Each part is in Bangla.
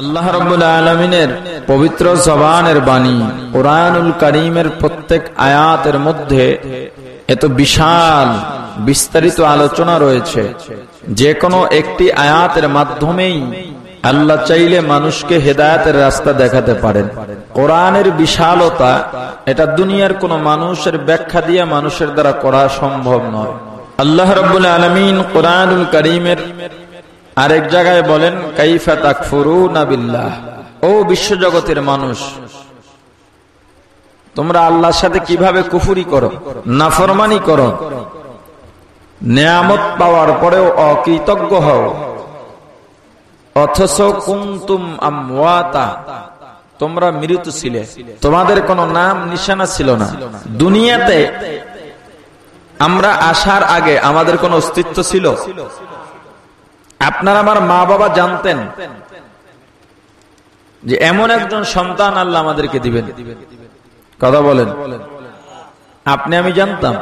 আল্লাহ রব্বুল আলমিনের পবিত্র জবানের বাণী, কোরআনুল করিমের প্রত্যেক আয়াতের মধ্যে এত বিশাল, বিস্তারিত আলোচনা রয়েছে। যে কোনো একটি আয়াতের মাধ্যমেই আল্লাহ চাইলে মানুষকে হেদায়তের রাস্তা দেখাতে পারেন। কোরআনের বিশালতা এটা দুনিয়ার কোন মানুষের ব্যাখ্যা দিয়ে মানুষের দ্বারা করা সম্ভব নয়। আল্লাহ রব্বুল আলমিন কোরআনুল করিমের আরেক জায়গায় বলেন, কাইফা তাকফুরু নাবিল্লাহ ও বিশ্বজগতের মানুষ, তোমরা আল্লাহর সাথে কীভাবে কুফুরি করো, নাফরমানি করো, নিয়ামত পাওয়ার পরেও অকৃতজ্ঞ হও। অথচ কুন্তুম আমওয়াতা, তোমরা মৃত ছিলে, তোমাদের কোনো নাম নিশানা ছিল না। দুনিয়াতে আমরা আসার আগে আমাদের কোনো অস্তিত্ব ছিল? আপনার আমার মা বাবা জানতেন যে এমন একজন সন্তান আল্লাহ আমাদেরকে দিবেন। কথা বলেন। আপনি আমি জানতাম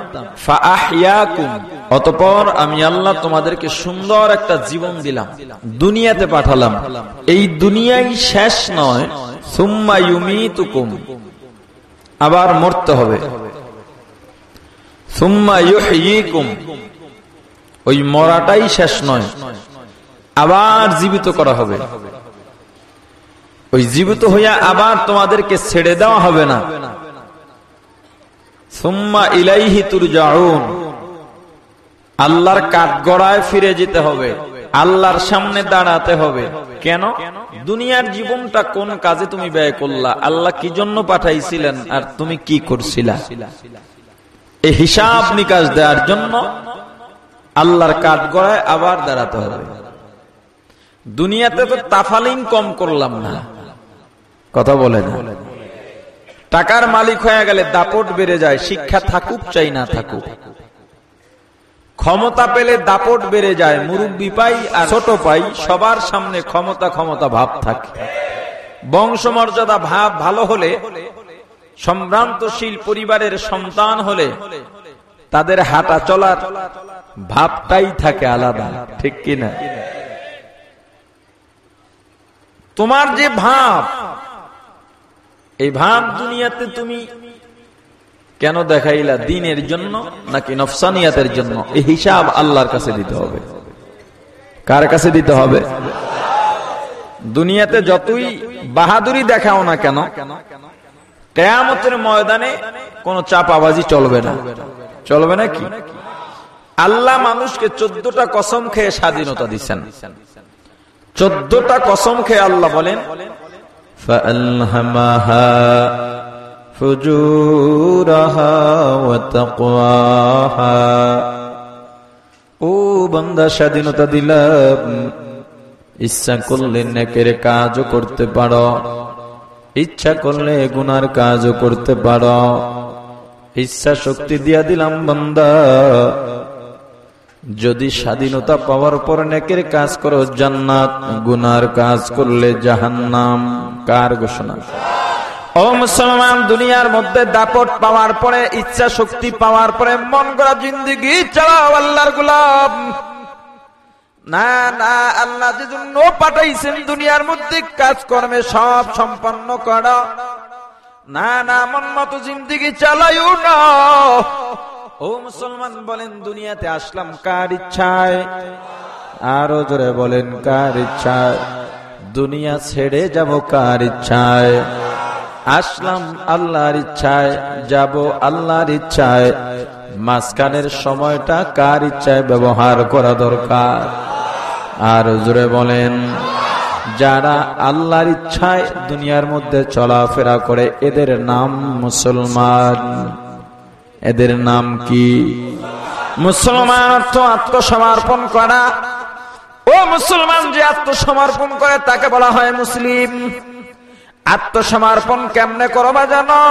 অতপর আমি আল্লাহ তোমাদেরকে সুন্দর একটা জীবন দিলাম, দুনিয়াতে পাঠালাম। এই দুনিয়াই শেষ নয় আবার মরতে হবে। সুম্মা ইউহয়িকুম ওই মরাটাই শেষ নয়। আবার জীবিত করা হবে। ওই জীবিত হইয়া আবার তোমাদেরকে ছেড়ে দেওয়া হবে না। সুম্মা ইলাইহি তুরজাউন। আল্লাহর কাঠগড়ায় ফিরে যেতে হবে। আল্লাহর সামনে দাঁড়াতে হবে। কেন? দুনিয়ার জীবনটা কোন কাজে তুমি ব্যয় করলা? আল্লাহ কি জন্য পাঠাইছিলেন? আর তুমি কি করছিলা? হিসাব নিকাশ দেওয়ার জন্য আল্লাহর কাঠগড়ায় আবার দাঁড়াতে হবে। দুনিয়াতে তো তাফালিং কম করলাম না। কথা বলে না। টাকার মালিক হয়ে গেলে দাপট বেড়ে যায়, শিক্ষা থাকুক চাই না থাকুক। ক্ষমতা পেলে দাপট বেড়ে যায়, মুরব্বী পাই আর ছোট পাই, সবার সামনে ক্ষমতা ক্ষমতা ভাব থাকে। বংশমর্যাদা ভাব ভালো হলে, সম্ভ্রান্তশীল পরিবারের সন্তান হলে, তাদের হাঁটা চলার ভাবটাই থাকে আলাদা, ঠিক কিনা? তোমার যে ভাব, এই ভাব দুনিয়াতে তুমি কেন দেখাইলা? দিনের জন্য নাকি নফসানিয়াতের জন্য? এই হিসাব আল্লাহর কাছে দিতে হবে। কার কাছে দিতে হবে? দুনিয়াতে যতই বাহাদুরি দেখাও না কেন, কেয়ামতের ময়দানে কোন চাপাবাজি চলবে না। চলবে না কি? আল্লাহ মানুষকে চোদ্দটা কসম খেয়ে স্বাধীনতা দিচ্ছেন। চোদ্দটা কসম খেয়ে আল্লাহ বলেন ও বন্দা, স্বাধীনতা দিলাম। ইচ্ছা করলে নেকের কাজও করতে পারো। ইচ্ছা করলে গুনার কাজও করতে পারো। ইচ্ছা শক্তি দিয়া দিলাম বন্দা। যদি স্বাধীনতা পাওয়ার পর নেকের কাজ করো জান্নাত, গুনার কাজ করলে জাহান্নাম। কার ঘোষণা? ও মুসলমান, দুনিয়ার মধ্যে দাপট পাওয়ার পরে, ইচ্ছা শক্তি পাওয়ার পরে মন করা জিন্দিগি চালাও আল্লাহর গুলাম। না না, আল্লাহ যে জন্য পাঠাইছেন দুনিয়ার মধ্যে কাজকর্মে সব সম্পন্ন কর। না না, মন মতো জিন্দিগি চালাইও না। ও মুসলমান, বলেন, দুনিয়াতে আসলাম কার ইচ্ছায়? আরও জোরে বলেন, কার ইচ্ছায়? দুনিয়া ছেড়ে যাব কার ইচ্ছায়? আসলাম আল্লাহর ইচ্ছায়, যাব আল্লাহর ইচ্ছায়। মাঝখানের সময়টা কার ইচ্ছায় ব্যবহার করা দরকার? আর জোরে বলেন, যারা আল্লাহর ইচ্ছায় দুনিয়ার মধ্যে চলাফেরা করে, এদের নাম মুসলমান। এদের নাম কি? মুসলমান অর্থ আত্মসমর্পণ করা। ও মুসলমান যে আত্মসমর্পণ করে, তাকে বলা হয় মুসলিম। আত্মসমর্পণ কেমনে করবা জানো?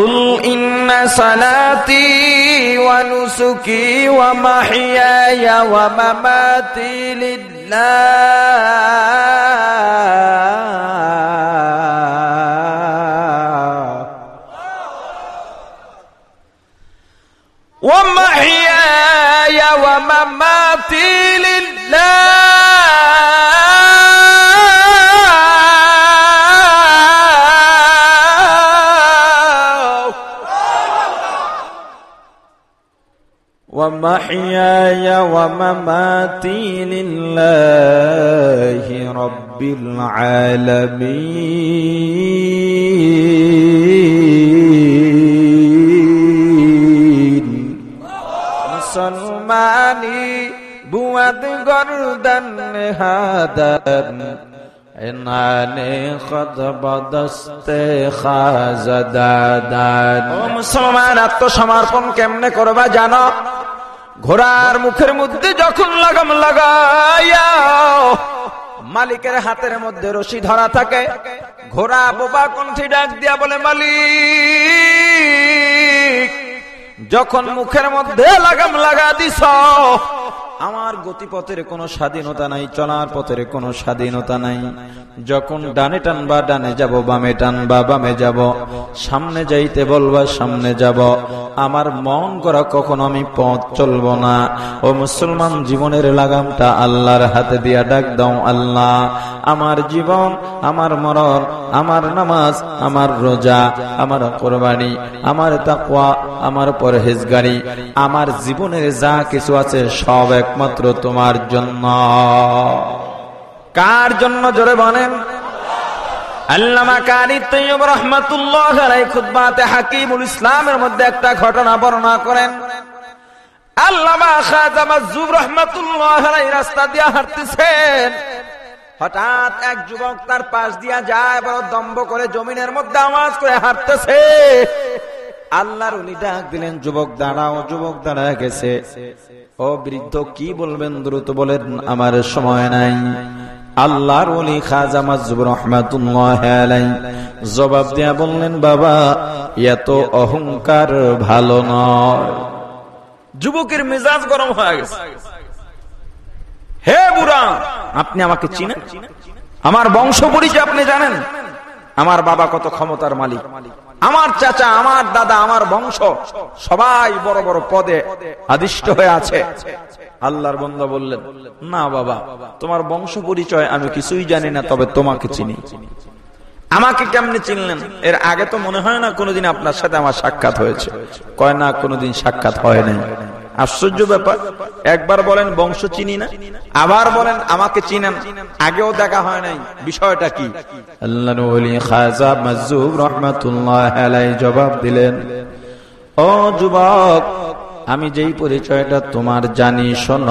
উল ইন্না সালাতি ওয়া নুসুকি ওয়া মাহিয়ায়া ওয়া মামাতি লিল্লাহ। ومحياي ومماتي لله. ومحياي ومماتي لله رب العالمين. مسلماني بود گردن هادن عنان خد بدست খাজাদাদান ও মুসলমান আত্মসমর্পণ কেমনে করবা জানো ঘোড়ার মুখের মধ্যে যখন লাগাম লাগাইয়া মালিকের হাতের মধ্যে রশি ধরা থাকে ঘোড়া বোবা কণ্ঠি ডাক দিয়া বলে মালিক যখন মুখের মধ্যে লাগাম লাগা দিস, আমার গতিপথের কোনো স্বাধীনতা নাই, চলার পথের কোনো স্বাধীনতা নাই। যখন ডানে টানবা, ডানে যাব, বামে টানবা, বামে যাব, সামনে যাইতে বলবা, সামনে যাব, আমার মন করা কখনো আমি পথ চলব না। ও মুসলমান, জীবনের লাগামটা আল্লাহর হাতে দিয়া ডাক দাও আল্লাহ। আমার জীবন, আমার মরণ, আমার নামাজ, আমার রোজা, আমার কোরবানি, আমার তাকুয়া আমার পরহেজগারি আমার জীবনের যা কিছু আছে সব একমাত্র তোমার জন্য। কার জন্য জোরে বলেন? রাস্তা দিয়ে হঠাৎ এক তার পাশ দিয়া যায় করে জমিনের মধ্যে আওয়াজ করে হাঁটতেছে। আল্লাহর উনি ডাক দিলেন, যুবক, দাঁড়াও, যুবক, দাঁড়ায় গেছে। ও বৃদ্ধ, কি বলবেন? দ্রুত বলেন, আমার সময় নাই। আল্লাহর ওলি খাজা মাজুব রহমাতুল্লাহ জবাব দিয়া বললেন, বাবা এত অহংকার ভালো নয়। যুবকের মেজাজ গরম হয়ে গেছে। হে বুড়া, আপনি আমাকে চিনেন? আমার বংশ পরিচয় আপনি জানেন? আমার বাবা কত ক্ষমতার মালিক। আমার চাচা, আমার দাদা, আমার বংশ সবাই বড় বড় পদে আদিষ্ট হয়ে আছে। আল্লাহর বন্ধ বললেন, না বাবা, তোমার বংশ পরিচয় আমি কিছুই জানি না, তবে তোমাকে চিনি। আমাকে কেমনে চিনলেন? এর আগে তো মনে হয় না কোনোদিন আপনার সাথে আমার সাক্ষাৎ হয়েছে। কয় না, কোনোদিন সাক্ষাৎ হয় নাই। আশ্চর্য ব্যাপার। একবার বলেন বংশ চিনি না, আবার বলেন আমাকে চিনেন। আগেও দেখা হয় নাই, বিষয়টা কি? জবাব দিলেন, ও যুবক, আমি যেই পরিচয়টা তোমার জানি, শোন।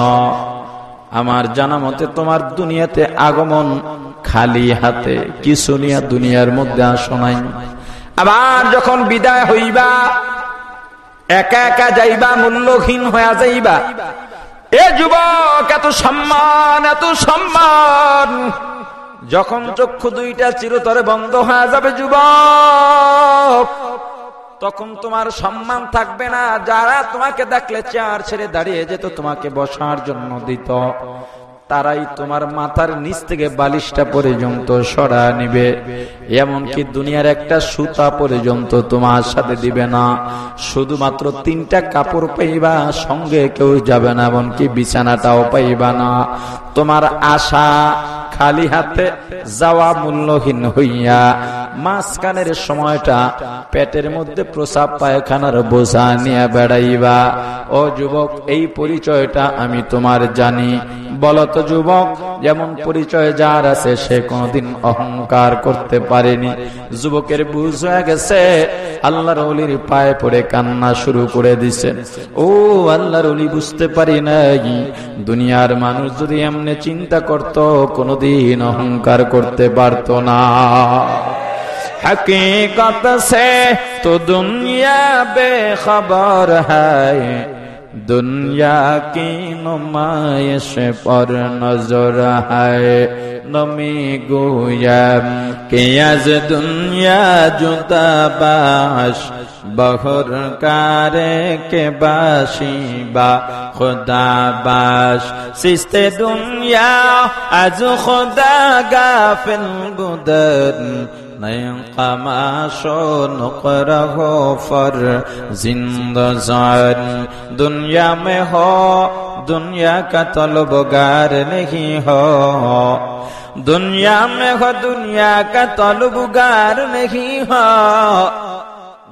আমার জানা মতে তোমার দুনিয়াতে আগমন খালি হাতে, কিছু নিয়ে দুনিয়ার মধ্যে আসো নাই। আবার যখন বিদায় হইবা একা একা যাইবা, মূল্যহীন হয়ে যাইবা। এ যুবক, এত সম্মান এত সম্মান। যখন চক্ষু দুইটা চিরতরে বন্ধ হয়ে যাবে যুবক, তখন তোমার সম্মান থাকবে না। যারা তোমাকে দেখলে চেয়ার ছেড়ে দাঁড়িয়ে যেত, তোমাকে বসার জন্য দিত। তারাই তোমার মাথার নিচ থেকে বালিশটা পর্যন্ত সরা নিবে। এমনকি দুনিয়ার একটা সুতা পর্যন্ত তোমার সাথে দিবে না। শুধুমাত্র তিনটা কাপড় পাইবা, সঙ্গে কেউ যাবে না, এমনকি বিছানাটাও পাইবা না। তোমার আশা খালি হাতে যাওয়া মূল্যহীন হইয়া, মাঝখানের সময়টা পেটের মধ্যে প্রসাব পায়খানার বোঝা নিয়ে বেড়াইবা। ও যুবক, এই পরিচয়টা আমি তোমার জানি। বলত যুবক, যেমন পরিচয় যার আছে, সে কোনদিন অহংকার করতে পারেনি। যুবকের বুঝ হয়ে গেছে আল্লাহ রলির পায়ে পড়ে কান্না শুরু করে দিছেন ও আল্লাহ রলি বুঝতে পারি নাই, দুনিয়ার মানুষ যদি এমনি চিন্তা করত, কোনদিন অহংকার করতে পারত না। হকীকত সে, তো দুনিয়া বেখবর হ্যাঁ। দুনিয়া কি নমায়েশে পর নজর হায়, নমি গুয়া কে দুনিয়া জুতা বাস, বহর কারে কে বাসি বা খোদা বাস। সিস্তে দুনিয়া, আজ খোদা গা ফেল नए कमाशो नुकरह फर जिंदजान दुनिया में हो दुनिया का तलबगार नहीं हो दुनिया में हो दुनिया का तलबगार नहीं हो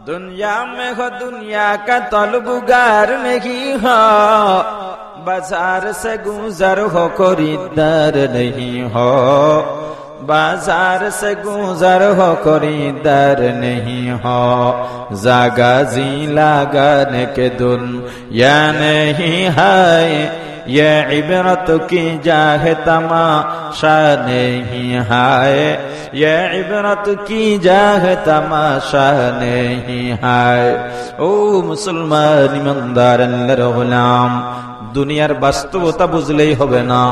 दुनिया में हो दुनिया का तलबुगार नहीं हो बाजार से गुजर हो खरीदार नहीं हो بازار سے گزر ہو کری در نہیں ہو۔ زاگا زی لاگن کے دن، یا نہیں ہے؟ یہ عبرت کی جاہ تماشا نہیں ہے۔ یہ عبرت کی جاہ تماشا نہیں ہے۔ او مسلمان مندار اللہ غلام দুনিয়ার বাস্তবতা বুঝলেই হবে না।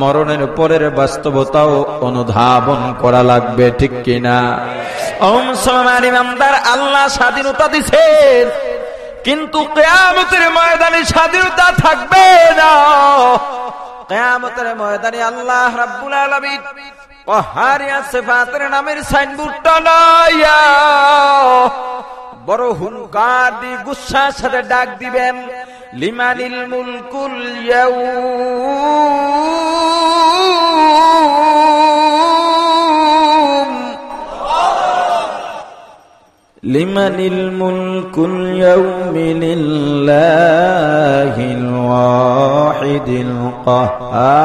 মরণের পরের বাস্তবতাও অনুধাবন করা লাগবে, ঠিক কিনা? ও মুসলমান ইমানদার, আল্লাহ স্বাধীনতা দিছেন, কিন্তু কেয়ামতের ময়দানে স্বাধীনতা থাকবে না। কেয়ামতের ময়দানে আল্লাহ রাব্বুল আলামিন কহারিয়া সিফাতের নামের সাইনবোর্ডটা লাইয়া বড় হুঙ্কার দি গুচ্ছার সাথে ডাক দিবেন। لمن الملك اليوم؟ لمن الملك اليوم لله الواحد القهار.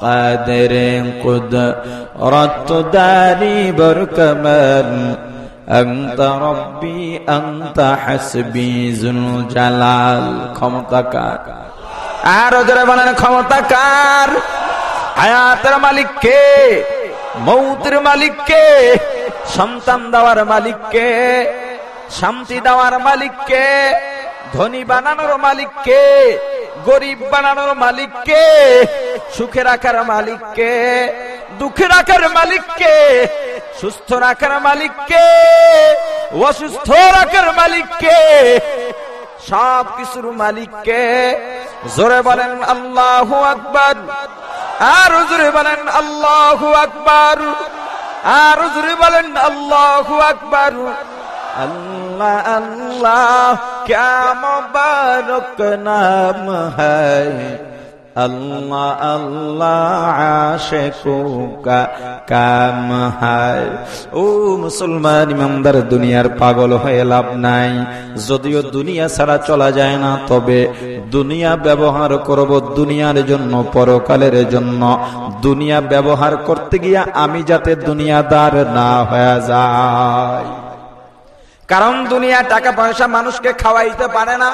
قادر قدرت داري بركمان أنت ربي أنت حسبي ذو الجلال ক্ষমতাকার আর জোরে বলেন ক্ষমতাকার হায়াতের মালিক কে মৌতের মালিক কে সন্তান দেওয়ার মালিক কে শান্তি দেওয়ার মালিক কে ধনী বানানোর মালিক কে গরিব বানানোর মালিক কে সুখে রাখার মালিক কে দুঃখে রাখার মালিক কে সুস্থ রাখার মালিক কে অসুস্থ রাখার মালিক কে সব কিছুর মালিক কে জোরে বলেন আল্লাহ আকবর, আর জোরে বলেন আল্লাহ আকবর, আর জোরে বলেন আল্লাহ আকবর। আল্লাহ আল্লাহ ক্যা মুবারক নাম হ্যায় আল্লাহ আল্লাহ আশেকো কা কাম হায় ও মুসলমান ইমানদার, দুনিয়ার পাগল হয়ে লাভ নাই। যদিও দুনিয়া ছাড়া চলা যায় না, তবে দুনিয়া ব্যবহার করব দুনিয়ার জন্য, পরকালের জন্য। দুনিয়া ব্যবহার করতে গিয়া আমি যাতে দুনিয়াদার না হয়ে যায় কারণ দুনিয়া টাকা পয়সা মানুষকে খাওয়াইতে পারে না।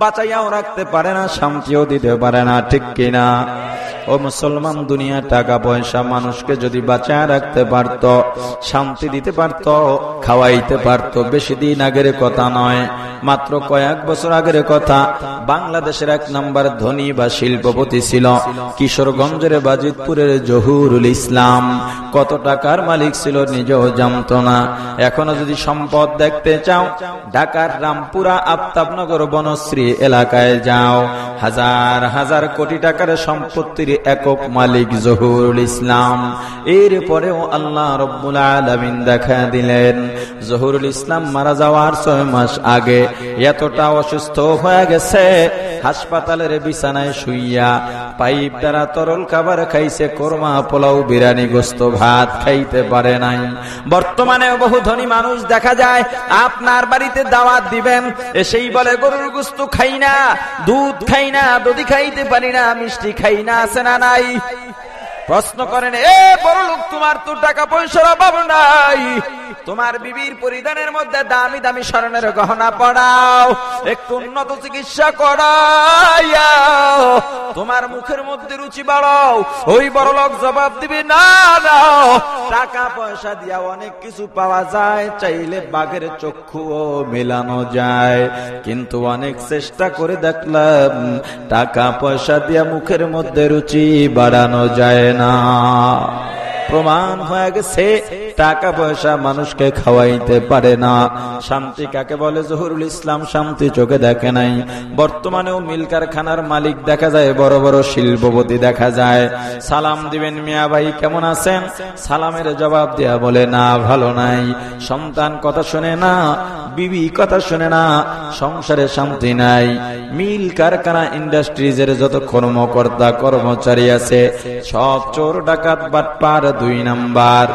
বাঁচাইয়াও রাখতে পারে না, শান্তিও দিতে পারে না, ঠিক কিনা? ও মুসলমান দুনিয়া টাকা পয়সা মানুষকে যদি বাঁচায় রাখতে পারত, শান্তি দিতে পারত, খাওয়াইতে পারত, বেশি দিন আগের কথা নয়, মাত্র কয়েক বছর আগের কথা, বাংলাদেশের এক নাম্বার ধনী বা শিল্পপতি ছিল, কিশোরগঞ্জের বাজিতপুরের জহুরুল ইসলাম। কত টাকার মালিক ছিল নিজেও জানত না। এখনও যদি সম্পদ দেখতে চাও, ঢাকার রামপুরা আফতাবনগর বনশ্রী এলাকায় যাও। হাজার হাজার কোটি টাকার সম্পত্তির একক মালিক জহুরুল ইসলাম। এর পরেও আল্লাহ রব্বুল আলমিন দেখা দিলেন। জহুরুল ইসলাম মারা যাওয়ার ছয় মাস আগে এতটা অসুস্থ হয়ে গেছে। হাসপাতালের বিছানায় শুইয়া পাইপ দ্বারা তরল খাবার খাইছে, কোরমা, পোলাও, বিরিয়ানি, গোস্ত, ভাত খাইতে পারে নাই। বর্তমানে বহু ধনী মানুষ দেখা যায়, আপনার বাড়িতে দাওয়াত দিবেন, এসেই বলে, গরুর গোস্ত খাই না দুধ খাই না দধি খাইতে পারি না, মিষ্টি খাই না আছে না নাই? প্রশ্ন করেন, এ বড় লোক তোমার তো টাকা পয়সার অভাব নাই। তোমার বিবির পরিধানের মধ্যে দামি দামি স্মরণের গহনা পড়াও একটু উন্নত চিকিৎসা করাও তোমার মুখের মধ্যে রুচি বাড়াও, ওই বড় লোক জবাব দিবি, না না। টাকা পয়সা দিয়া অনেক কিছু পাওয়া যায়, চাইলে বাঘের চক্ষুও মেলানো যায়। কিন্তু অনেক চেষ্টা করে দেখলাম, টাকা পয়সা দিয়া মুখের মধ্যে রুচি বাড়ানো যায় না। প্রমাণ হয়ে গেছে টাকা পয়সা মানুষকে খাওয়াইতে পারে না। শান্তি কাকে বলে? জহুরুল ইসলাম শান্তি চোখে দেখে নাই। বর্তমানেও মিল কারখানার মালিক দেখা যায়, বড় বড় শিল্পপতি দেখা যায়। সালাম দিবেন, মিয়া ভাই, কেমন আছেন? সালামের জবাব দেয়া বলে, না, ভালো নাই। সন্তান কথা শুনে না, বিবি কথা শুনে না, সংসারে শান্তি নাই। মিল কারখানা ইন্ডাস্ট্রিজের যত কর্মকর্তা, কর্মচারী আছে, সব চোর ডাকাত, বাটপার, দুই নাম্বার।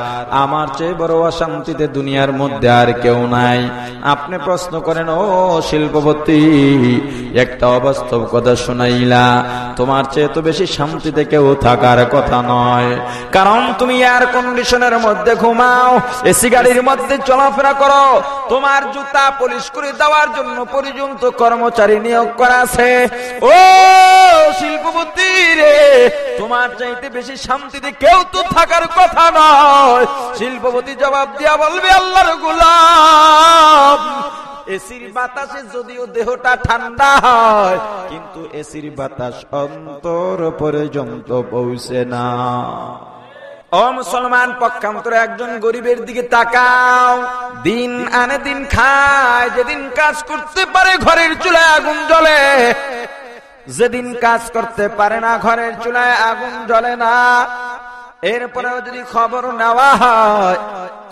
আমার চেয়ে বড় অশান্তিতে দুনিয়ার মধ্যে আর কেউ নাই। আপনি প্রশ্ন করেন, ও শিল্পপতি, একটা অবাস্তব কথা শোনাইলা। তোমার চেয়ে তো বেশি শান্তিতে কেউ থাকার কথা নয়। কারণ তুমি এয়ার কন্ডিশনের মধ্যে ঘুমাও, এসি গাড়ির মধ্যে চলাফেরা করো। তোমার জুতা পলিশ করে দেওয়ার জন্য পর্যন্ত কর্মচারী নিয়োগ করা আছে। ও শিল্পপতি রে, তোমার চাইতে বেশি শান্তিতে কেউ তো থাকার কথা নয়। শিল্পপতি জবাব দিয়া বলবে, আল্লাহর গুলাম। এসির বাতাসে যদিও দেহটা ঠান্ডা হয়, কিন্তু এসির বাতাস অন্তর পর্যন্ত পৌঁছে না। ও মুসলমান, পক্ষান্তরে একজন গরিবের দিকে তাকাও। দিন আনে দিন খায়, যেদিন কাজ করতে পারে ঘরের চুলায় আগুন জ্বলে। যেদিন কাজ করতে পারে না, ঘরের চুলায় আগুন জ্বলে না। এরপরেও যদি খবর নেওয়া হয়,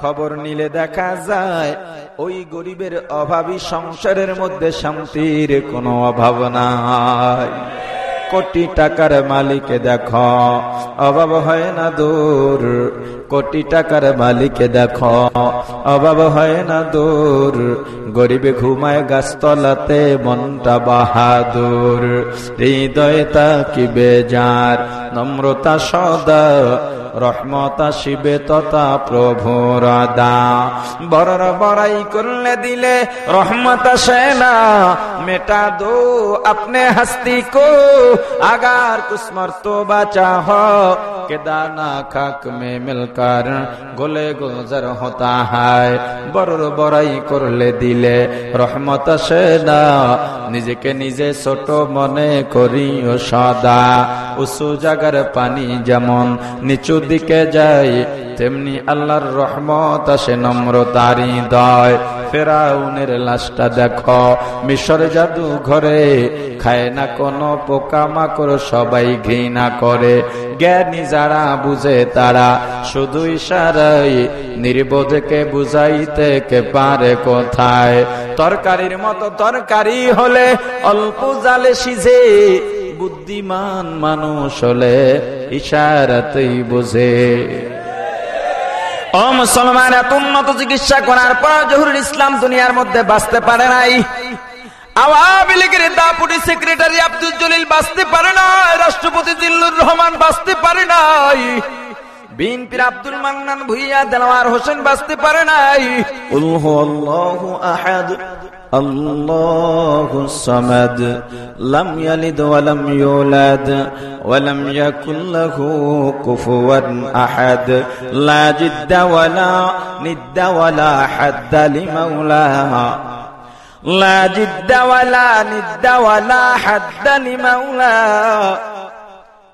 খবর নিলে দেখা যায়, ওই গরিবের অভাবী সংসারের মধ্যে শান্তির কোনো অভাব নাই। কোটি টাকার মালিক দেখ। অভাব হয় না দূর, কোটি টাকার মালিক দেখ। অভাব হয় না দূর, গরিবে ঘুমায় গাছতলাতে, মনটা বাহাদুর। হৃদয় তাকিবে যার, নম্রতা সদা রহমত শিবে তথা প্রভুর দা বরর বড়াই করলে দিলে রহমত আসে না। মেটা দো আপনি হাস্তি কো। আগার কুসমর তো বাচা হ। কেদানা খাক মে মিলকার গোলে গোজর হতা হায়। বড় বড়াই করলে দিলে রহমত আসে না। নিজেকে নিজে ছোট মনে করিও সদা। উসু জাগার পানি যেমন, নিচু দিকে যায় তেমনি আল্লাহর রহমত আসে নম্র নম্রতারি দয়। ফেরাউনের লাশটা দেখো, মিশর জাদু ঘরে, খায় না কোনো পোকামাকড়, সবাই ঘৃণা করে। জ্ঞানী যারা বুঝে তারা শুধু ইশারাই নির্বোধকে বুঝাইতে কে পারে কোথায়? তরকারির মতো তরকারি হলে অল্প জালে সিঝে বুদ্ধিমান মানুষ হলে ইশারাতেই বোঝে। ও মুসলমান, এত উন্নত চিকিৎসা করার পর জহুরুল ইসলাম দুনিয়ার মধ্যে বাঁচতে পারে নাই। আওয়ামী লীগের দাপুটি সেক্রেটারি আব্দুল জলিল বাঁচতে পারে নাই, রাষ্ট্রপতি জিল্লুর রহমান বাঁচতে পারে নাই। বিএনপির আব্দুল মান্নান ভুইয়া দেলাওয়ার হোসেন বাঁচতে পারে নাই উল্হু আল্লাহু আহাদ الله الصمد لم يلد ولم يولد ولم يكن له كفوا أحد لا جد ولا ند ولا حد لمولاها لا جد ولا ند ولا حد لمولاها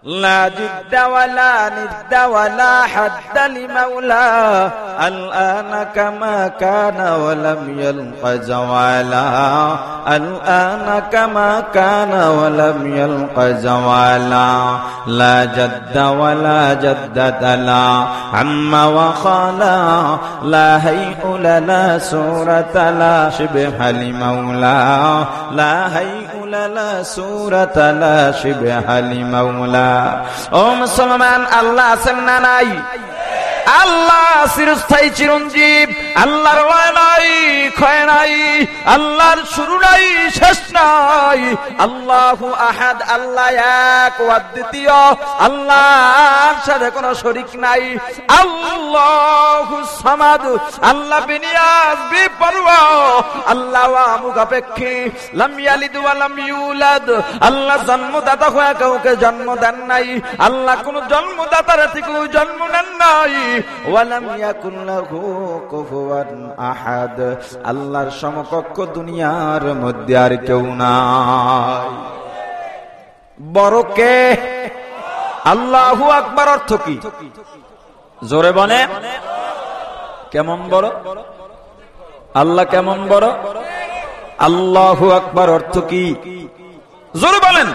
لا جد ولا ند ولا حد لمولاه الآن كما كان ولم يلق زوالا الآن كما كان ولم يلق زوالا لا جد ولا جدد لا عم وخالا لا هيء لنا سورة لا شبه لمولاه لا هيء ও মুসলমান আল্লাহ আছেন না নাই? আল্লাহ চিরস্থায়ী চিরঞ্জীব, আল্লাহর নাই, ক্ষয় নাই, আল্লাহর শুরু নাই, শেষ নাই। আল্লাহু আহাদ, আল্লাহ এক দ্বিতীয় আল্লাহর সাথে কোনো শরিক নাই। আল্লাহু সামাদ, আল্লাহ বিনিয়াজ বিপরওয়া আল্লাহ মুখাপেক্ষী লাম ইয়ালিদ ওয়া লাম ইউলাদ, আল্লাহ জন্মদাতা হয়ে কাউকে জন্ম দেন নাই। আল্লাহ কোন জন্মদাতার থেকে জন্ম নেন নাই। ওয়ালাম ইয়াকুন লাহু কুফুয়ান আহাদ। আল্লাহর সমকক্ষ দুনিয়ার মধ্যে আর কেউ নাই। বড় কে? আল্লাহু আকবার অর্থ কি? জোরে বলে কেমন বড়? আল্লাহ কেমন বড়? আল্লাহু আকবার অর্থ কি? জোরে বলেন।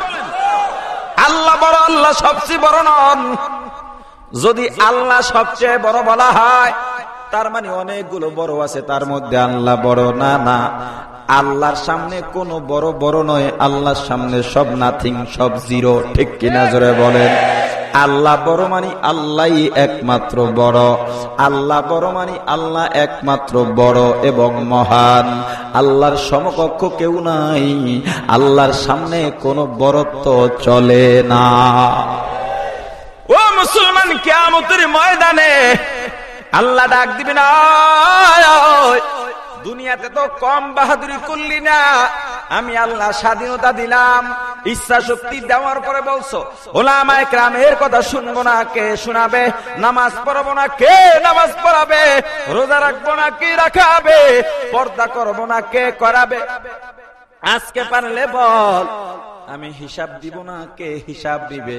আল্লাহ বড়, আল্লাহ সবচেয়ে বড় নন। যদি আল্লাহ সবচেয়ে বড় বলা হয়, তার মানে অনেকগুলো বড় আছে, তার মধ্যে আল্লাহ বড় না না। আল্লাহর সামনে কোন বড় বড় নয়, আল্লাহর সামনে সব নাথিং সব জিরো ঠিক কিনা জোরে বলেন? আল্লাহ বড় মানি আল্লাহ একমাত্র বড়। আল্লাহ বড় মানি আল্লাহ একমাত্র বড় এবং মহান। আল্লাহর সমকক্ষ কেউ নাই, আল্লাহর সামনে কোনো বড়ত্ব চলে না। মুসলমান কেমতের ময়দানে আল্লাহ ডাক দিবে না দুনিয়াতে তো কম বাহাদুরি করলি না। আমি আল্লাহ স্বাধীনতা দিলাম, ইচ্ছা শক্তি দেওয়ার পরে বলছো, ওলামায় ক্রামের কথা শুনব না, কে শোনাবে? নামাজ পড়াবো না, কে নামাজ পড়াবে? রোজা রাখব না, কে রাখাবে? পর্দা করব না, কে করাবে? আজকে পারলে বল আমি হিসাব দিব না, কে হিসাব দিবে?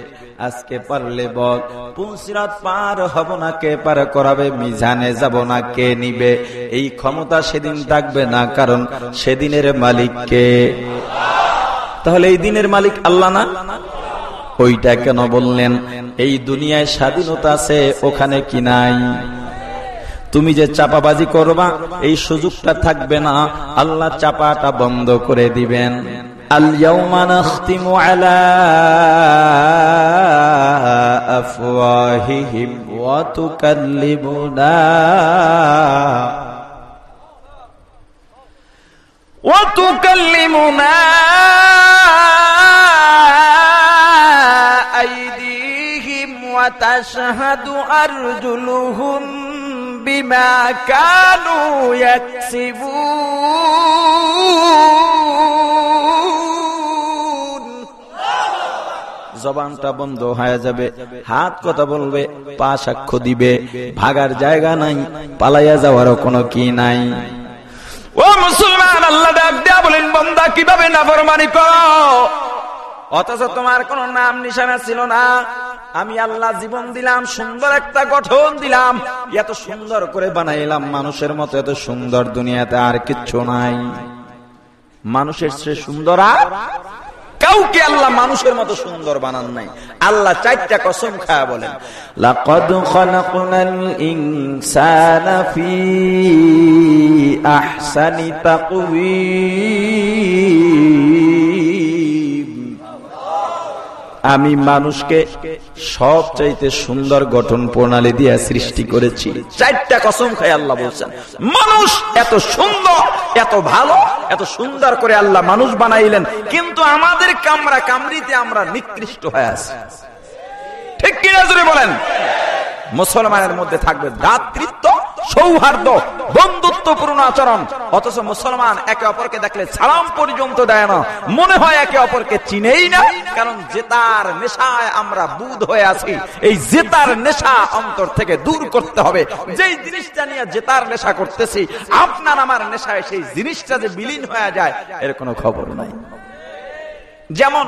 আজকে পারলে বল। পুনসিরাত পার হব না, কে পার করাবে? মিজানে যাব না, কে নিবে? এই ক্ষমতা সেদিন থাকবে না, কারণ সেদিনের মালিক কে? তাহলে এই দিনের মালিক আল্লাহ না? ওইটা কেন বললেন? এই দুনিয়ায় স্বাধীনতা আছে, ওখানে কি নাই? তুমি যে চাপাবাজি করবা, এই সুযোগটা থাকবে না। আল্লাহ চাপাটা বন্ধ করে দিবেন। اليوم نختم على أفواههم وتكلمنا. وتكلمنا أيديهم وتشهد أرجلهم بما كانوا يكسبون. জবানটা বন্ধ হয়ে যাবে, হাত কথা বলবে, পা সাক্ষ্য দিবে, ভাগার জায়গা নাই, পালাইয়া যাওয়ারও কোনো কি নাই। ও মুসলমান, আল্লাহ বলেন, বন্দা, কীভাবে নাফরমানি করো? অথচ তোমার কোন নাম নিশানা ছিল না। আমি আল্লাহ জীবন দিলাম, সুন্দর একটা গঠন দিলাম। এত সুন্দর করে বানাইলাম মানুষের মতো, এত সুন্দর দুনিয়াতে আর কিচ্ছু নাই। মানুষের সে সুন্দর আর কাউকে আল্লাহ মানুষের মতো সুন্দর বানান নাই। আল্লাহ চারটা কসম খায়া বলেন, লাকাদ খালাকনাল ইনসানা ফি আহসানি তাকওয়িম। আমি মানুষকে সব চাইতে সুন্দর গঠন প্রণালী দিয়ে সৃষ্টি করেছি। চারটা কসম খাই আল্লাহ বলছেন, মানুষ এত সুন্দর, এত ভালো, এত সুন্দর করে আল্লাহ মানুষ বানাইলেন, কিন্তু আমাদের কামরা কামরিতে আমরা নিকৃষ্ট হয়ে আছি। ঠিক জোরে বলেন? মুসলমানের মধ্যে থাকবে ভ্রাতৃত্ব সৌহার্দ্য, বন্ধুত্বপূর্ণ আচরণ। অথচ মুসলমান একে অপরকে দেখলে সালাম পর্যন্ত দেয় না। মনে হয় একে অপরকে চিনেই না, কারণ জেতার নেশায় আমরা বুধ হয়ে আছি। এই জেতার নেশা অন্তর থেকে দূর করতে হবে। যেই জিনিসটা নিয়ে জেতার নেশা করতেছি, আপনার আমার নেশায় সেই জিনিসটা যে বিলীন হয়ে যায়, এর কোনো খবর নাই। যেমন,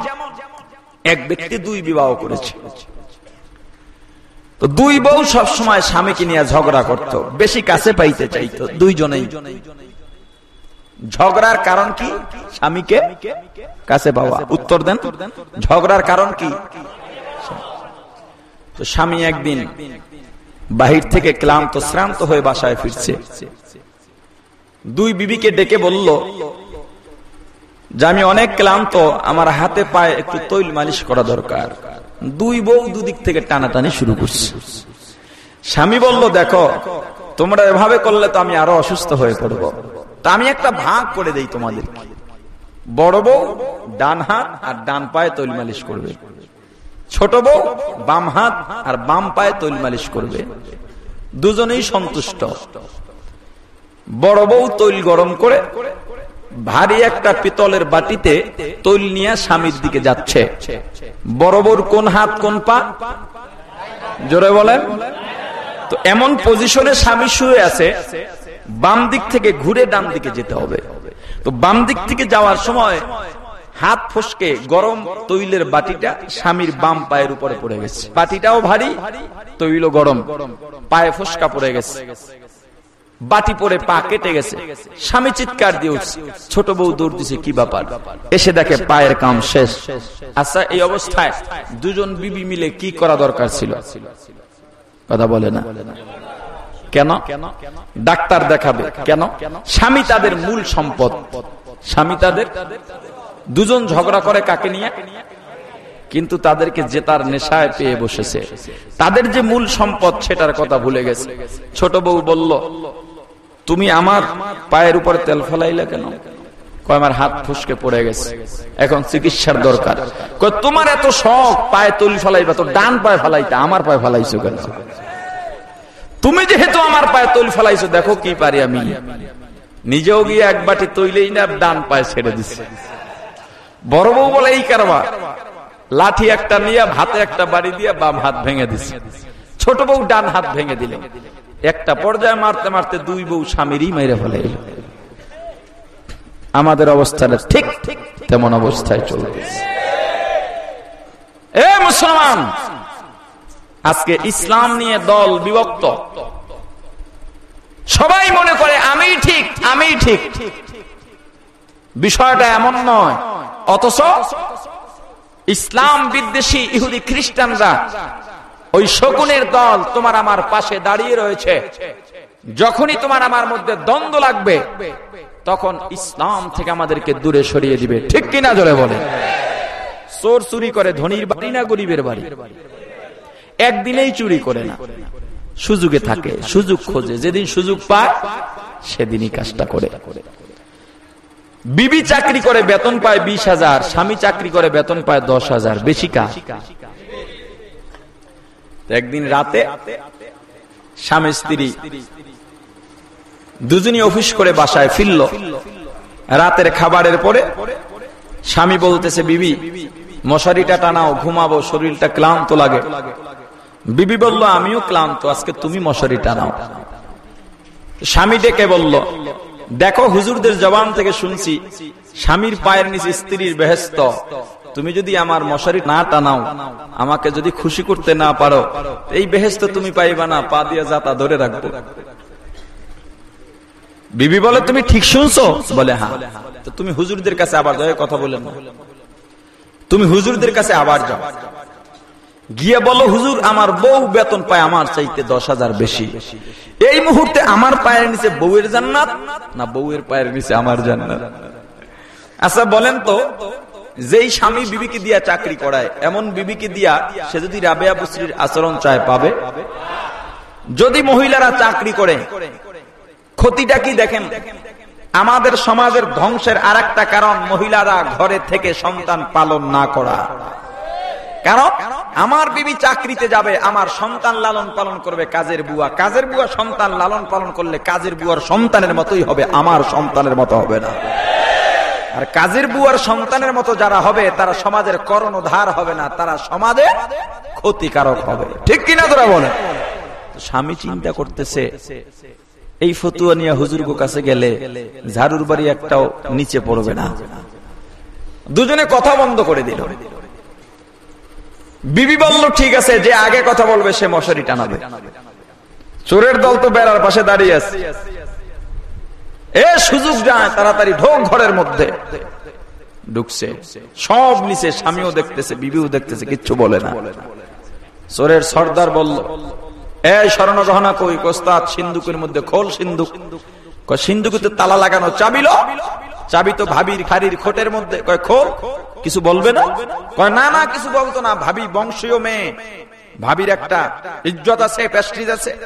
এক ব্যক্তি দুই বিবাহ করেছে। তো দুই বউ সব সময় স্বামীকে নিয়ে ঝগড়া করত, বেশি কাছে পাইতে চাইতো, দুইজনেই। ঝগড়ার কারণ কি? স্বামীকে কাছে পাওয়া। উত্তর দেন। ঝগড়ার কারণ কি? তো স্বামী একদিন বাহির থেকে ক্লান্ত, শ্রান্ত হয়ে বাসায় ফিরছে। দুই বিবিকে ডেকে বলল যে আমি অনেক ক্লান্ত, আমার হাতে পায়ে একটু তৈল মালিশ করা দরকার। দুই বউ দুদিক থেকে টানাটানি শুরু করছে। স্বামী বলল, দেখো, তোমরা এভাবে করলে তো আমি আরও অসুস্থ হয়ে পড়ব। তা আমি একটা ভাগ করে দেই তোমাদের বড় বউ ডান হাত আর ডান পায়ে তৈল মালিশ করবে। ছোট বউ বাম হাত আর বাম পায়ে তৈল মালিশ করবে। দুজনেই সন্তুষ্ট। বড় বউ তৈল গরম করে ভারী একটা পিতলের বাটিতে তৈল নিয়ে স্বামীর দিকে যাচ্ছে। বড় বউর কোন হাত, কোন পা? জোরে বলেন। তো এমন পজিশনে স্বামী শুয়ে আছে, বাম দিক থেকে ঘুরে ডান দিকে যেতে হবে। তো বাম দিক থেকে যাওয়ার সময় হাত ফসকে গরম তৈলের বাটিটা স্বামীর বাম পায়ের উপরে পড়ে গেছে। বাটিটাও ভারী তৈল গরম, পায়ে ফসকা পড়ে গেছে। বাটি পরে পা কেটে গেছে। স্বামী চিৎকার দিয়ে উঠছে। ছোট বউ দৌড় দিছে, কি ব্যাপার? এসে দেখে পায়ের কাম শেষ। আচ্ছা এই অবস্থায় দুজন বিবি মিলে কি করা দরকার ছিল? কথা বলে না। কেন? ডাক্তার দেখাবে। কেন? স্বামী তাদের মূল সম্পদ। স্বামী তাদের দুজন ঝগড়া করে কাকে নিয়ে? কিন্তু তাদেরকে জেতার নেশায় পেয়ে বসেছে। তাদের যে মূল সম্পদ, সেটার কথা ভুলে গেছে। ছোট বউ বলল তুমি আমার পায়ের উপর তেল ফেলাইলে কেন? আমার হাত ফুসকে পড়ে গেছে। এখন চিকিৎসার দরকার। তোমার এত শখ, পায়ে তৈল ফেলাইবা, তো ডান পায়ে ফেলাইতে, আমার পায়ে ফেলাইছো কেন? তুমি যেহেতু আমার পায়ে তৈল ফেলাইছো, দেখো কি পারি আমি। নিজেও গিয়ে এক বাটি তৈলেই না, ডান পায়ে ছেড়ে দিচ্ছে বড় বউ বলে, এই কারবার লাঠি একটা নিয়ে হাতে একটা বাড়ি দিয়ে বাম হাত ভেঙে দিচ্ছে ছোট বউ ডান হাত ভেঙে দিল। একটা পর্যায়ে মারতে মারতে দুই বউ স্বামীরই মেরে ফেলে আমাদের অবস্থাটা ঠিক তেমন অবস্থায় চলতেছে এ মুসলমান, আজকে ইসলাম নিয়ে দল বিভক্ত। সবাই মনে করে আমি ঠিক আমি ঠিক। বিষয়টা এমন নয়, অথচ ইসলাম বিদ্বেষী ইহুদি খ্রিস্টানরা ওই শকুনের দল তোমার আমার পাশে দাঁড়িয়ে রয়েছে। যখনই তোমার আমার মধ্যে দ্বন্দ্ব লাগবে, তখন ইসলাম থেকে আমাদেরকে দূরে সরিয়ে দিবে। ঠিক কিনা জলে বলে? চোর চুরি করে, ধনির বাড়ি না গরিবের বাড়ি? একদিনেই চুরি করে না। সুযোগে থাকে, সুযোগ খোঁজে। যেদিন সুযোগ পায়, সেদিনই কাজটা করে। বিবি চাকরি করে, বেতন পায় বিশ হাজার, স্বামী চাকরি করে, বেতন পায় দশ হাজার। বেশি কাজ। একদিন রাতে স্বামী, স্ত্রী দুজনই অফিস করে বাসায় ফিরল। রাতের খাবারের পরে স্বামী বলতেছে, বিবি, মশারিটা টানাও, ঘুমাবো, শরীরটা ক্লান্ত লাগে। বিবি বলল, আমিও ক্লান্ত, আজকে তুমি মশারি টানাও স্বামী ডেকে বলল, দেখো, হুজুরদের জবান থেকে শুনছি, স্বামীর পায়ের নিচে স্ত্রীর বেহেস্ত তুমি যদি আমার মশারি না টানাও, আমাকে যদি খুশি করতে না পারো, এই বেহেস্ত তুমি পাইবা না, পা দিয়ে যাতা ধরে রাখব। বিবি বলে, তুমি ঠিক শুনছো? বলে হ্যাঁ। তুমি হুজুরদের কাছে আবার যাও কথা বলে তুমি হুজুরদের কাছে আবার যাও। গিয়ে বলো, হুজুর, আমার বউ বেতন পায় আমার চাইতে দশ হাজার বেশি। এই মুহূর্তে আমার পায়ের নিচে বউয়ের জান্নাত না বউয়ের পায়ের নিচে আমার জান্নাত? আচ্ছা বলেন তো যেই স্বামী বিবিকে দিয়া চাকরি করায়, এমন বিবিকে দিয়া সে যদি রাবেয়া বস্ত্রীর আচরণ চায়, পাবে? যদি মহিলারা চাকরি করে, ক্ষতিটা কি দেখেন? আমাদের সমাজের ধ্বংসের আর কারণ মহিলারা ঘরে থেকে সন্তান পালন না করা। কারণ, আমার বিবি চাকরিতে যাবে, আমার সন্তান লালন পালন করবে কাজের বুয়া। কাজের বুয়া সন্তান লালন পালন করলে কাজের বুয়ার সন্তানের মতোই হবে, আমার সন্তানের মতো হবে না। আর কাজের বুয়ার সন্তানের মতো যারা হবে, তারা সমাজের করণধার হবে না, তারা সমাজে ক্ষতিকারক হবে। ঠিক কিনা তোরা বলে স্বামী চিন্তা করতেছে, এই ফতুয়া নিয়ে হুজুর কাছে গেলে ঝাড়ুর বাড়ি একটাও নিচে পড়বে না। দুজনে কথা বন্ধ করে দিল। বিবি বলল, ঠিক আছে, যে আগে কথা বলবে, সে মশারি টানাবে। চোরের দল তো বেড়ার পাশে দাঁড়িয়ে আছে। এ সুযোগ যায় তাড়াতাড়ি ঢোক ঘরের মধ্যে। ঢুকছে। সব নিচে স্বামীও দেখতেছে, বিবিও দেখতেছে, কিচ্ছু বলে না। চোরের সর্দার বলল এই স্বর্ণ গহনা কই? কোস্তাদ সিন্ধুকের মধ্যে খোল সিন্ধুক। সিন্ধুকে তালা লাগানো চাবিল? চাবি তো ভাবির খারির খোটের মধ্যে। কয়, খোল, কিছু বলবে না? কয়, না না, কিছু বলতো না, ভাবি বংশীয় মেয়ে। ভাবির একটা ইজ্জত আছে প্যাস্ট্রিজ আছে।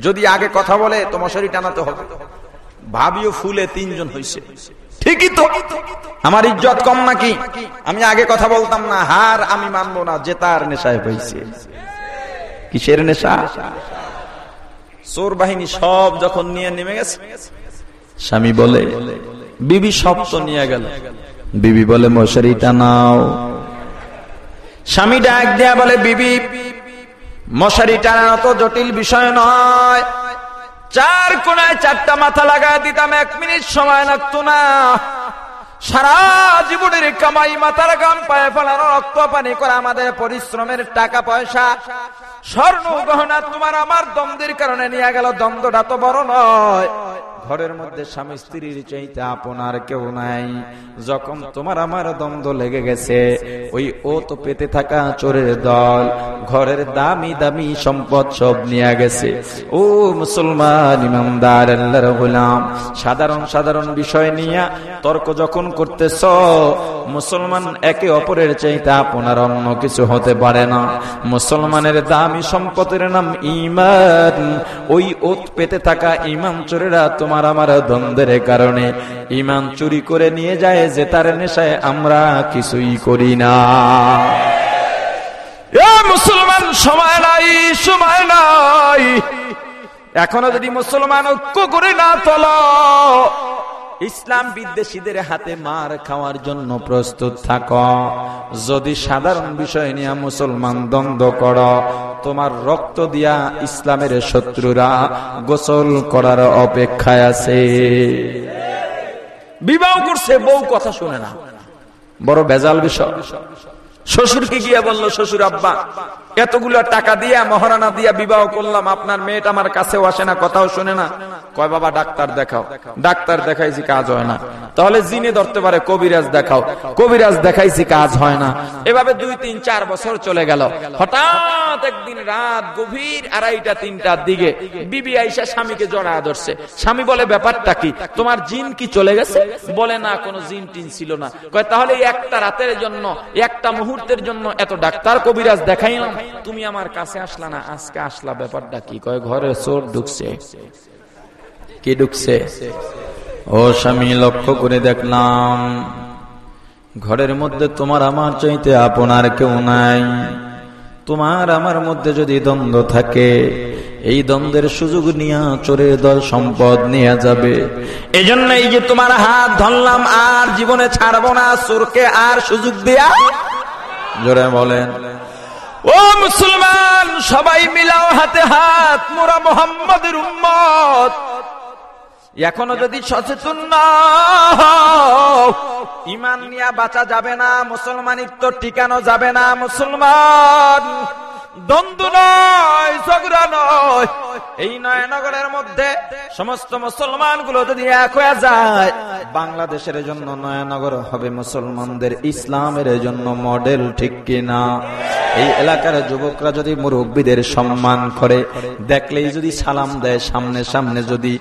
যদি আগে কথা বলে, তো মশারি টানাতে হবে। ভাবিও ফুলে তিনজন হয়েছে ঠিকই তো। আমার ইজ্জত কম নাকি? আমি আগে কথা বলতাম না, হার আমি মানবো না জেতার নেশায় হয়েছে কিসের নেশা? চোর বাহিনী সব যখন নিয়ে নেমে গেছে, স্বামী বলে, বিবি সব তো নিয়ে গেল। বিবি বলে মশারি টানাও স্বামী ডাক দেয়া বলে, বিবি মশারি টানানো তো জটিল বিষয় নয়। চার কোনায় চারটা মাথা লাগা দিতাম, এক মিনিট সময় লাগতো না। সারা জীবনের কামাই মাথার গাম পায়ে ফেলানো রক্ত পানি করা আমাদের পরিশ্রমের টাকা পয়সা। স্বর্ণ গহনা তোমার আমার দ্বন্দ্বের কারণে নিয়ে গেল দ্বন্দ্বটা তো বড় নয়। ঘরের মধ্যে স্বামী স্ত্রীর চাইতে আপনার কেউ নাই। যখন তোমার আমার দ্বন্দ্ব লেগে গেছে, ওই ও তো পেতে থাকা চোরের দল, ঘরের দামি দামি সম্পদ সব নিয়ে গেছে। ও মুসলমান ইমামদার, আল্লাহর গোলাম, সাধারণ সাধারণ বিষয় নিয়ে তর্ক যখন করতেছ, মুসলমান একে অপরের চাইতে আপনার অন্য কিছু হতে পারে না। মুসলমানের দামি সম্পদের নাম ইমান ওই ওত পেতে থাকা ইমাম চোরেরা তোমার আমার দ্বন্দ্বের কারণে। ইমান চুরি করে নিয়ে যায় যে তার নেশায় আমরা কিছুই করি না। মুসলমান, সময় নাই সময় নাই। এখনও যদি মুসলমান ঐক্য করে না, তল। ইসলাম বিদ্বেষীদের হাতে মার খাওয়ার জন্য প্রস্তুত থাক। যদি সাধারণ বিষয় নিয়ে মুসলমান দ্বন্দ্ব কর, তোমার রক্ত দিয়া ইসলামের শত্রুরা গোসল করার অপেক্ষায় আছে। বিবাহ করছে, বউ কথা শুনে না। বড় বেজাল বিষয়। শ্বশুরকে গিয়ে বলল, শ্বশুর আব্বা, এতগুলো টাকা দিয়া, মহারানা দিয়া বিবাহ করলাম, আপনার মেয়েটা আমার কাছেও আসে না, কথাও শুনে না। কয়, বাবা, ডাক্তার দেখাও। ডাক্তার দেখাইছি, কাজ হয় না। তাহলে জিনে ধরতে পারে, কবিরাজ দেখাও। কবিরাজ দেখাইছি, কাজ হয় না। এভাবে দুই, তিন, চার বছর চলে গেল। হঠাৎ একদিন রাত গভীর আড়াইটা, তিনটার দিকে বিবি আইসা স্বামীকে জড়া ধরছে। স্বামী বলে, ব্যাপারটা কি? তোমার জিন কি চলে গেছে? বলে, না, কোনো জিন টিন ছিল না। কয়, তাহলে একটা রাতের জন্য, একটা মুহূর্তের জন্য এত ডাক্তার, কবিরাজ দেখাইলাম। তুমি আমার কাছে আসলা না, আজকে আসলা, ব্যাপারটা কি? কয়, ঘরে চোর ঢুকছে। কি ঢুকছে ও স্বামী, লক্ষ্য করে দেখলাম, ঘরের মধ্যে তোমার আমার চাইতে আপনার কেউ নাই। তোমার আমার মধ্যে যদি দ্বন্দ্ব থাকে, এই দ্বন্দ্বের সুযোগ নিয়ে চোরের দল সম্পদ নিয়ে যাবে। এই জন্য এই যে তোমার হাত ধরলাম, আর জীবনে ছাড়বো না, চোরকে আর সুযোগ দেয়া। জোরে বলেন। ও মুসলমান, সবাই মিলাও হাতে হাত, মোরা মোহাম্মদের উম্মত। এখনও যদি সচেতন না ইমান নিয়ে বাঁচা যাবে না মুসলমানিত্ব টিকানো যাবে না মুসলমান। দ্বন্দ্ব নয়, ঝগড়া নয়। এই নয়নগরের মধ্যে সমস্ত মুসলমানগুলো যদি এক হয়ে যায়, বাংলাদেশের জন্য নয়নগর হবে মুসলমানদের, ইসলামের জন্য মডেল ঠিক কিনা? এই এলাকার যুবকরা যদি মুরব্বীদের সম্মান করে, দেখলেই যদি সালাম দেয়, সামনে সামনে যদি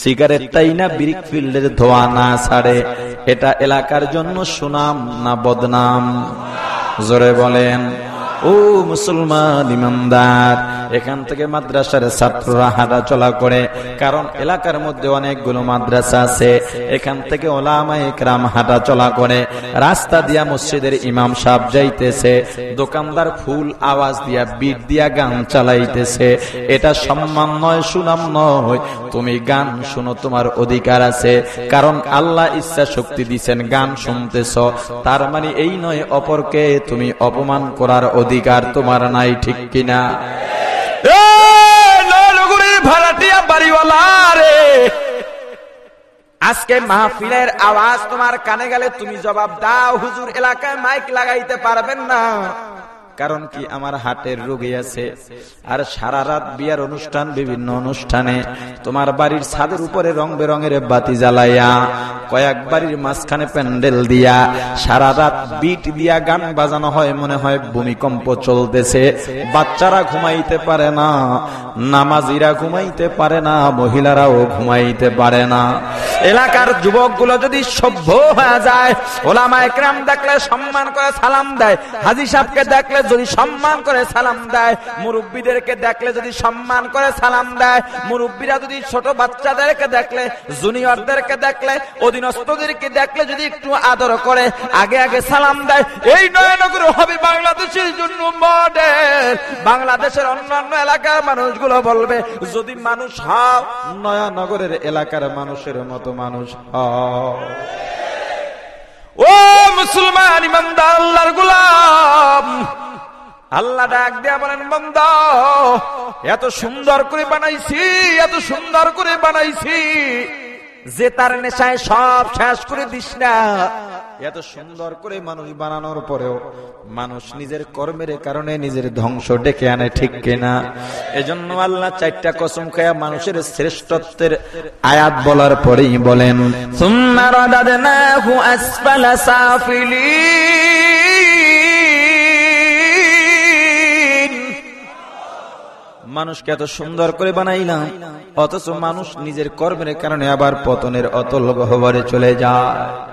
সিগারেটটাই না, ব্রিক ফিল্ডের ধোয়া না ছাড়ে, এটা এলাকার জন্য সুনাম না বদনাম? জোরে বলেন। ও মুসলমান ইমানদার, এখান থেকে মাদ্রাসার ছাত্ররা হাঁটা চলা করে, কারণ এলাকার মধ্যে অনেকগুলো মাদ্রাসা আছে, এখান থেকে ওলামা একরাম হাঁটা চলা করে, রাস্তা দিয়া মসজিদের ইমাম সাহ যাইতেছে, দোকানদার ফুল আওয়াজ দিয়া বিট দিয়া গান চালাইতেছে, এটা সম্মান নয়, সুনাম নয়, তুমি গান শুনো, তোমার অধিকার আছে, কারণ আল্লাহ ইচ্ছা শক্তি দিছেন, গান শুনতেছ, তার মানে এই নয় অপরকে তুমি অপমান করার অধিকার তোমার নাই, ঠিক কিনা? আজকে মাহফিলের আওয়াজ তোমার কানে গেলে তুমি জবাব দাও, হুজুর এলাকায় মাইক লাগাইতে পারবেন না। কারণ কি আমার হাটের রোগী আছে। আর সারা রাত বিয়ার অনুষ্ঠান, বিভিন্ন অনুষ্ঠানে তোমার বাড়ির ছাদের উপরে রং বেরঙের বাতি জ্বালাইয়া, কয়েক বাড়ির মাঝখানে প্যান্ডেল দিয়া, সারা রাত বিট দিয়া গান বাজানো হয়, মনে হয় ভূমিকম্প চলতেছে। বাচ্চারা ঘুমাইতে পারে না, নামাজিরা ঘুমাইতে পারে না, মহিলারাও ঘুমাইতে পারে না। এলাকার যুবকগুলো যদি সভ্য হয়ে যায় ওলামা একরাম দেখলে সম্মান করে সালাম দেয়, হাজি সাহেবকে দেখলে যদি সম্মান করে সালাম দেয়, মুরব্বীদেরকে দেখলে যদি সম্মান করে সালাম দেয়, মুরব্বীরা যদি ছোট বাচ্চাদেরকে দেখলে, জুনিয়রদেরকে দেখলে, অধীনস্থদেরকে দেখলে যদি একটু আদর করে, আগে আগে সালাম দেয়, এই নয়নগর হবে বাংলাদেশের জন্য মডেল বাংলাদেশের অন্যান্য এলাকার মানুষগুলো বলবে, যদি মানুষ হও, নয়ানগরের এলাকার মানুষের মতো মানুষ হও। ও মুসলমান ইমানদার আল্লাহর গোলাম আল্লাহ ডাক দেয়া বলেন বন্ধ এত সুন্দর করে বানাইছি, এত সুন্দর করে বানাইছি। যে তার নেশায় সব শেষ করে দিস না। এত সুন্দর করে মানুষ বানানোর পরেও মানুষ নিজের কর্মের কারণে নিজের ধ্বংস ডেকে আনে, ঠিক কিনা? এজন্য আল্লাহ চারটা কসম খায়া মানুষের শ্রেষ্ঠত্বের আয়াত বলার পরেই বলেন, সুম্মা রাদাদনাহু আসফালা সাফিলিন। মানুষকে এত সুন্দর করে বানাইলাম, অথচ মানুষ নিজের কর্মের কারণে আবার পতনের অতল গহবরে চলে যায়।